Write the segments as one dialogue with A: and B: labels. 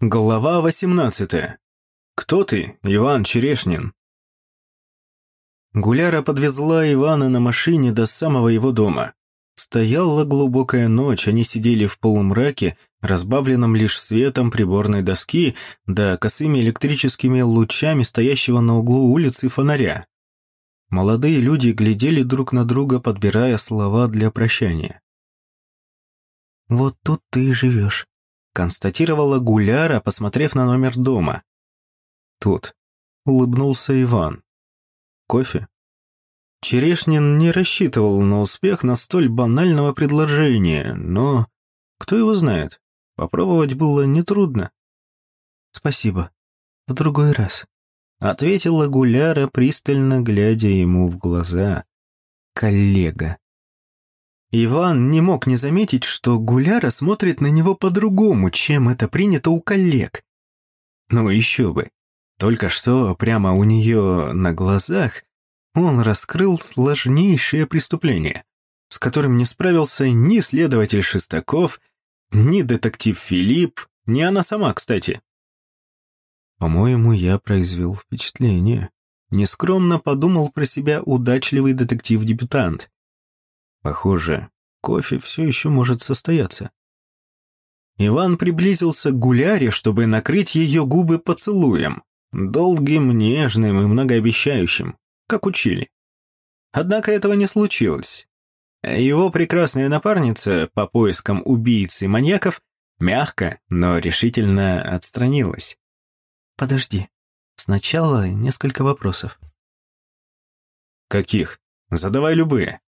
A: Глава 18. Кто ты, Иван Черешнин? Гуляра подвезла Ивана на машине до самого его дома. Стояла глубокая ночь, они сидели в полумраке, разбавленном лишь светом приборной доски да косыми электрическими лучами стоящего на углу улицы фонаря. Молодые люди глядели друг на друга, подбирая слова для прощания.
B: «Вот тут ты и живешь»,
A: констатировала Гуляра, посмотрев на номер дома. Тут улыбнулся Иван. Кофе? Черешнин не рассчитывал на успех на столь банального предложения, но кто его знает, попробовать было нетрудно.
B: «Спасибо. В другой раз», —
A: ответила Гуляра, пристально глядя ему в глаза. «Коллега». Иван не мог не заметить, что Гуляра смотрит на него по-другому, чем это принято у коллег. Ну еще бы. Только что прямо у нее на глазах он раскрыл сложнейшее преступление, с которым не справился ни следователь Шестаков, ни детектив Филипп, ни она сама, кстати. По-моему, я произвел впечатление. Нескромно подумал про себя удачливый детектив-дебютант. Похоже, кофе все еще может состояться. Иван приблизился к гуляре, чтобы накрыть ее губы поцелуем, долгим, нежным и многообещающим, как учили. Однако этого не случилось. Его прекрасная напарница по поискам убийц и маньяков мягко, но решительно отстранилась.
B: «Подожди. Сначала несколько вопросов».
A: «Каких? Задавай любые».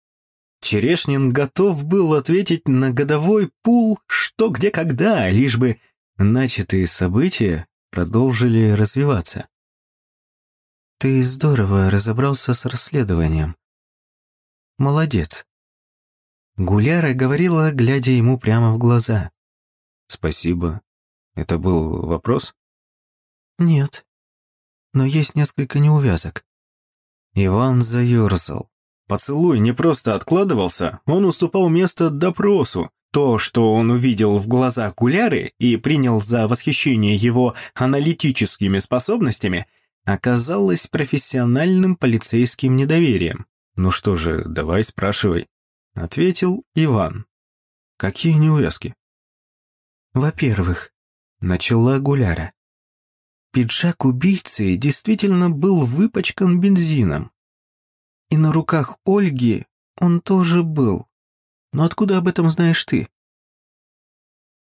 A: Черешнин готов был ответить на годовой пул «что, где, когда», лишь бы начатые события продолжили развиваться.
B: «Ты здорово разобрался с расследованием. Молодец». Гуляра говорила, глядя ему прямо в глаза.
A: «Спасибо. Это был вопрос?»
B: «Нет. Но есть несколько неувязок».
A: Иван заерзал. Поцелуй не просто откладывался, он уступал место допросу. То, что он увидел в глазах Гуляры и принял за восхищение его аналитическими способностями, оказалось профессиональным полицейским недоверием. «Ну что же, давай спрашивай», — ответил Иван. «Какие неувязки?»
B: «Во-первых», — начала Гуляра, пиджак убийцы действительно был выпачкан бензином. И на руках Ольги он тоже был. Но откуда об этом знаешь ты?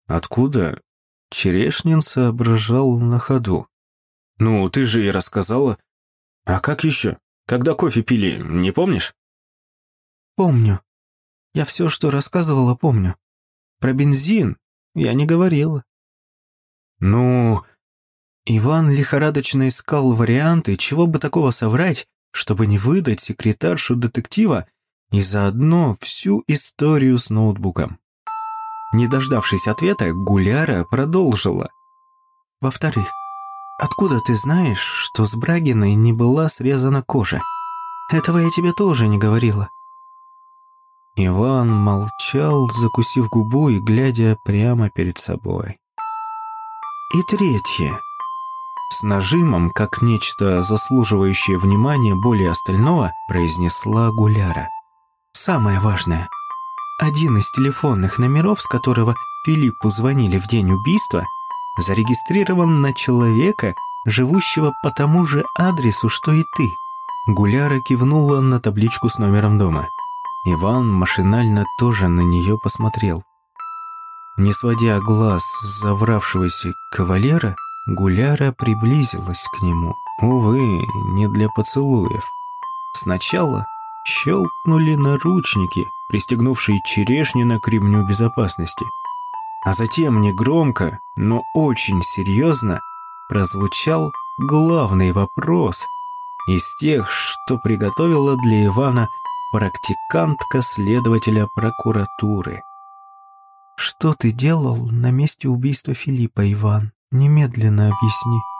A: Откуда? Черешнин соображал на ходу. Ну, ты же и рассказала. А как еще? Когда кофе пили, не помнишь?
B: Помню. Я все, что рассказывала, помню. Про бензин я не говорила.
A: Ну...
B: Иван лихорадочно искал варианты, чего бы такого соврать, чтобы не выдать секретаршу детектива и заодно всю историю с ноутбуком. Не дождавшись ответа, Гуляра продолжила. «Во-вторых, откуда ты знаешь, что с Брагиной не была срезана кожа? Этого я тебе тоже не говорила».
A: Иван молчал, закусив губу и глядя прямо перед собой. И третье. С нажимом, как нечто заслуживающее внимания более остального, произнесла Гуляра.
B: «Самое важное. Один из телефонных номеров, с которого Филиппу звонили в день убийства, зарегистрирован на человека, живущего по тому же адресу, что и ты». Гуляра кивнула на табличку с номером дома. Иван машинально тоже на нее посмотрел. Не сводя глаз с завравшегося кавалера, Гуляра приблизилась к нему. Увы, не для поцелуев. Сначала щелкнули наручники, пристегнувшие Черешнина к ремню безопасности. А затем негромко, но очень серьезно прозвучал главный вопрос из тех, что приготовила для Ивана практикантка следователя прокуратуры. «Что ты делал на месте убийства Филиппа, Иван?» Немедленно объясни.